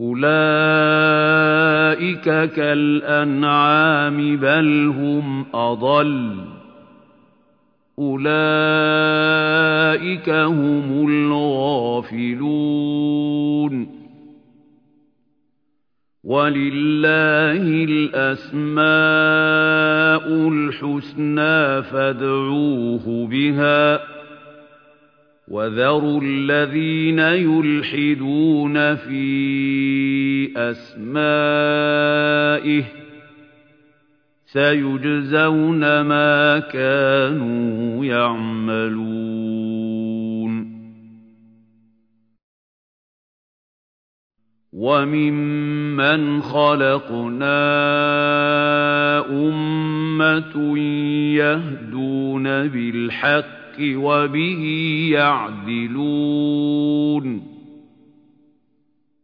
أُولَٰئِكَ كَالْأَنْعَامِ بَلْ هُمْ أَضَلُّ ۚ أُولَٰئِكَ هُمُ الْغَافِلُونَ وَلِلَّهِ الْأَسْمَاءُ الْحُسْنَىٰ فَادْعُوهُ بِهَا ۖ وَذَرُوا الَّذِينَ يُلْحِدُونَ فِي أَسْمَائِهِ ۚ سَيُجْزَوْنَ مَا كَانُوا يَعْمَلُونَ وَمِمَّنْ خَلَقْنَا أُمَّةٌ يَهْدُونَ بِالْحَقِّ وَبِهِ يَعْدِلُونَ.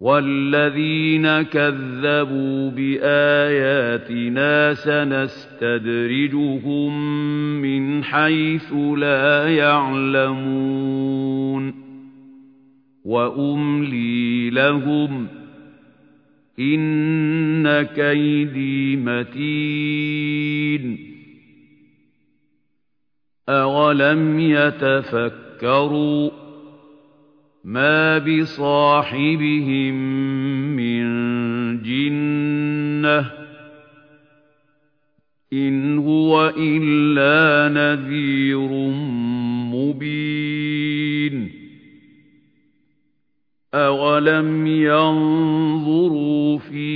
وَالَّذِينَ كَذَّبُوا بِآيَاتِنَا سَنَسْتَدْرِجُهُم مِّنْ حَيْثُ لَا يَعْلَمُونَ. وَأُمْلِي لَهُمْ ۚ إِنَّ كَيْدِي مَتِينٌ. أَوَلَمْ يَتَفَكَّرُوا ۗ مَا بِصَاحِبِهِم مِّن جِنَّةٍ ۚ إِنْ هُوَ إِلَّا نَذِيرٌ مُّبِينٌ أَوَلَمْ يَنظُرُوا فِي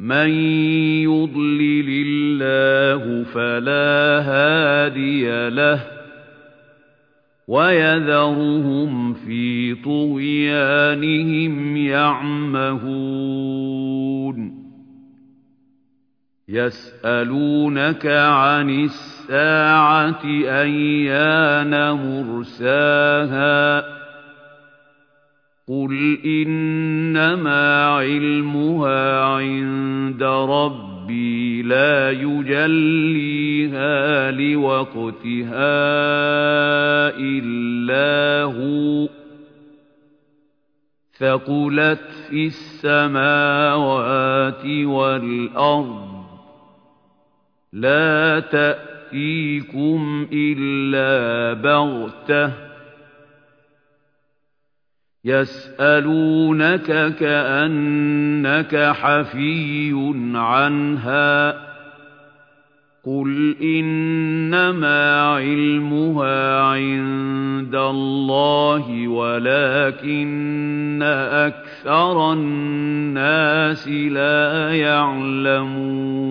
مَن يُضْلِلِ اللَّهُ فَلَا هَادِيَ لَهُ وَيَذَرُهُمْ فِي طُغْيَانِهِمْ يَعْمَهُونَ يَسْأَلُونَكَ عَنِ السَّاعَةِ أَيَّانَ مُرْسَاهَا ۖ قُلْ إِنَّمَا عِلْمُهَا عِندَ رَبِّي لَا يُجَلِّيهَا لِوَقْتِهَا إِلَّا هُوَ ۚ ثَقُلَتْ فِي السَّمَاوَاتِ وَالْأَرْضِ لَا تَأْتِيكُمْ إِلَّا بَغْتَةً ۗ يَسْأَلُونَكَ كَأَنَّكَ حَفِيٌّ عَنْهَا ۖ قُلْ إِنَّمَا عِلْمُهَا عِندَ اللَّهِ وَلَٰكِنَّ أَكْثَرَ النَّاسِ لَا يَعْلَمُونَ